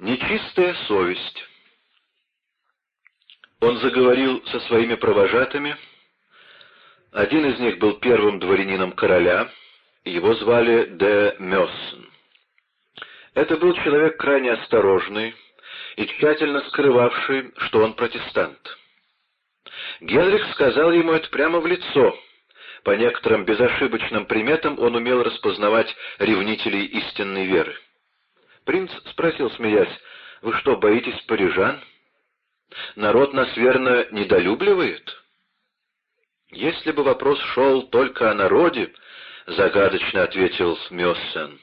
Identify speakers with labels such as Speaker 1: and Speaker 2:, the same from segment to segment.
Speaker 1: Нечистая совесть. Он заговорил со своими провожатыми. Один из них был первым дворянином короля, его звали де Мёссен. Это был человек крайне осторожный и тщательно скрывавший, что он протестант. Генрих сказал ему это прямо в лицо. По некоторым безошибочным приметам он умел распознавать ревнителей истинной веры. Принц спросил, смеясь, «Вы что, боитесь парижан? Народ нас верно недолюбливает?» «Если бы вопрос шел только о народе», — загадочно ответил Мёссен,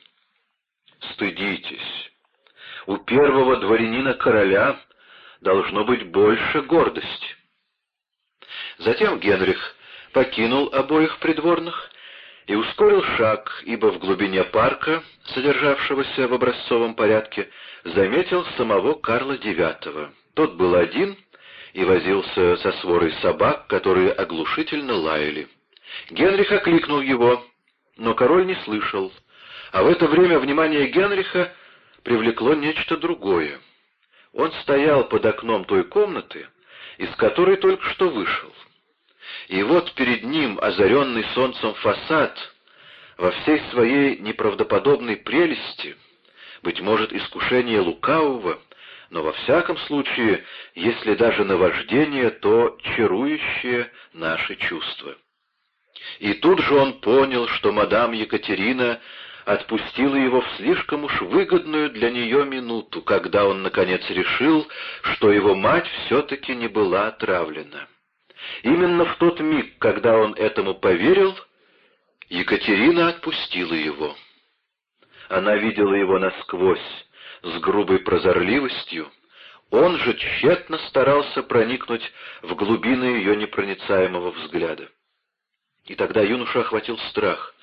Speaker 1: — «стыдитесь. У первого дворянина короля должно быть больше гордости». Затем Генрих покинул обоих придворных и ускорил шаг, ибо в глубине парка, содержавшегося в образцовом порядке, заметил самого Карла IX. Тот был один и возился со сворой собак, которые оглушительно лаяли. Генрих окликнул его, но король не слышал, а в это время внимание Генриха привлекло нечто другое. Он стоял под окном той комнаты, из которой только что вышел. И вот перед ним озаренный солнцем фасад во всей своей неправдоподобной прелести, быть может, искушение лукавого, но во всяком случае, если даже наваждение, то чарующее наши чувства. И тут же он понял, что мадам Екатерина отпустила его в слишком уж выгодную для нее минуту, когда он, наконец, решил, что его мать все-таки не была отравлена. Именно в тот миг, когда он этому поверил, Екатерина отпустила его. Она видела его насквозь, с грубой прозорливостью, он же тщетно старался проникнуть в глубины ее непроницаемого взгляда. И тогда юноша охватил страх.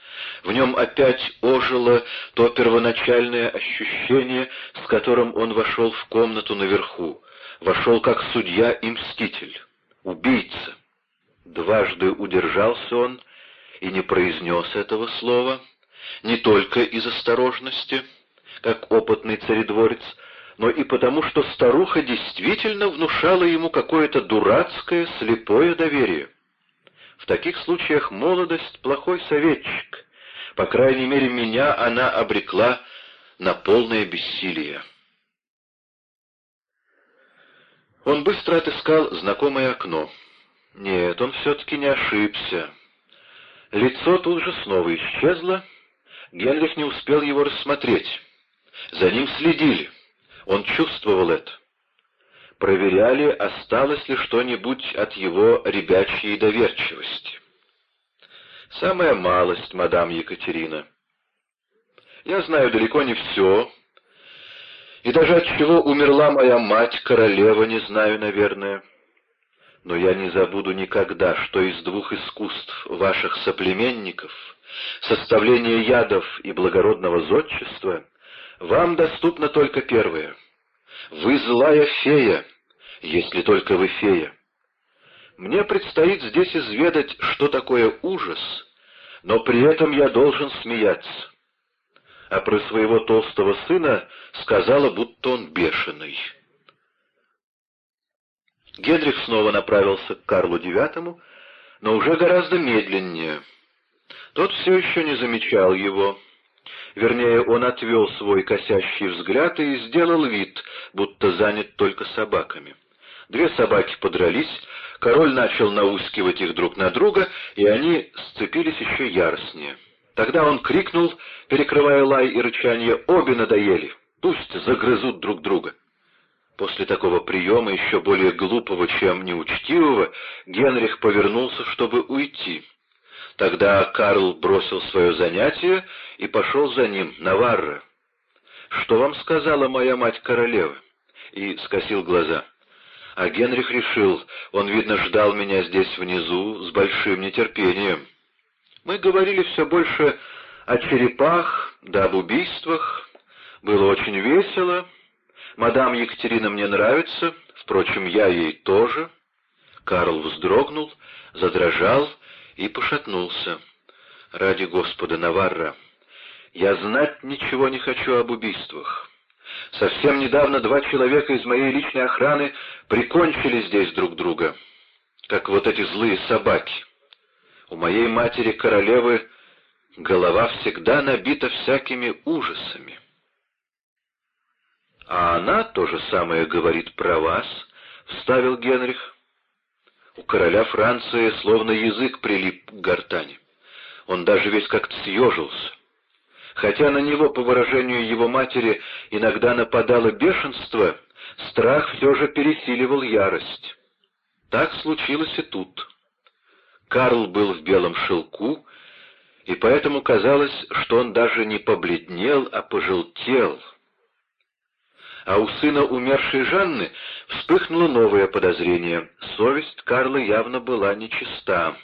Speaker 1: В нем опять ожило то первоначальное ощущение, с которым он вошел в комнату наверху, вошел как судья и мститель убийца. Дважды удержался он и не произнес этого слова, не только из осторожности, как опытный царедворец, но и потому, что старуха действительно внушала ему какое-то дурацкое, слепое доверие. В таких случаях молодость — плохой советчик. По крайней мере, меня она обрекла на полное бессилие. Он быстро отыскал знакомое окно. Нет, он все-таки не ошибся. Лицо тут же снова исчезло. Генрих не успел его рассмотреть. За ним следили. Он чувствовал это. Проверяли, осталось ли что-нибудь от его ребячьей доверчивости. Самая малость, мадам Екатерина. Я знаю далеко не все, и даже от чего умерла моя мать, королева, не знаю, наверное. Но я не забуду никогда, что из двух искусств ваших соплеменников, составления ядов и благородного зодчества, вам доступно только первое. Вы злая фея, если только вы фея. Мне предстоит здесь изведать, что такое ужас, но при этом я должен смеяться а про своего толстого сына сказала, будто он бешеный. Генрих снова направился к Карлу IX, но уже гораздо медленнее. Тот все еще не замечал его. Вернее, он отвел свой косящий взгляд и сделал вид, будто занят только собаками. Две собаки подрались, король начал наускивать их друг на друга, и они сцепились еще яростнее. Тогда он крикнул, перекрывая лай и рычание, «Обе надоели! Пусть загрызут друг друга!» После такого приема, еще более глупого, чем неучтивого, Генрих повернулся, чтобы уйти. Тогда Карл бросил свое занятие и пошел за ним, Наварра. «Что вам сказала моя мать-королева?» И скосил глаза. А Генрих решил, он, видно, ждал меня здесь внизу с большим нетерпением. Мы говорили все больше о черепах да об убийствах. Было очень весело. Мадам Екатерина мне нравится, впрочем, я ей тоже. Карл вздрогнул, задрожал и пошатнулся. «Ради Господа, Наварра, я знать ничего не хочу об убийствах. Совсем недавно два человека из моей личной охраны прикончили здесь друг друга, как вот эти злые собаки. У моей матери-королевы голова всегда набита всякими ужасами. «А она то же самое говорит про вас», — вставил Генрих. У короля Франции словно язык прилип к гортани. Он даже весь как-то съежился. Хотя на него, по выражению его матери, иногда нападало бешенство, страх все же пересиливал ярость. Так случилось и тут. Карл был в белом шелку, и поэтому казалось, что он даже не побледнел, а пожелтел. А у сына умершей Жанны вспыхнуло новое подозрение. Совесть Карла явно была нечиста.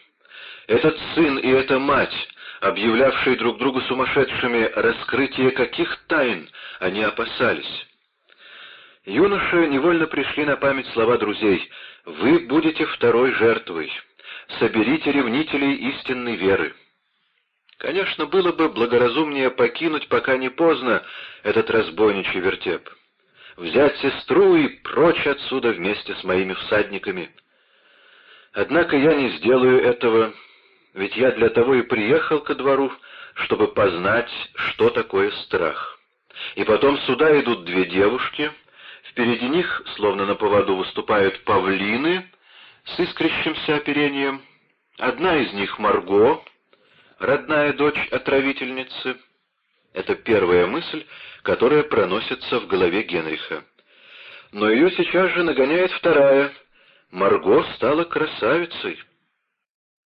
Speaker 1: Этот сын и эта мать объявлявшие друг друга сумасшедшими, раскрытие каких тайн они опасались. Юноше невольно пришли на память слова друзей «Вы будете второй жертвой, соберите ревнителей истинной веры». Конечно, было бы благоразумнее покинуть, пока не поздно, этот разбойничий вертеп. Взять сестру и прочь отсюда вместе с моими всадниками. Однако я не сделаю этого, ведь я для того и приехал ко двору, чтобы познать, что такое страх. И потом сюда идут две девушки, впереди них, словно на поводу, выступают павлины с искрящимся оперением. Одна из них — Марго, родная дочь отравительницы. Это первая мысль, которая проносится в голове Генриха. Но ее сейчас же нагоняет вторая. Марго стала красавицей.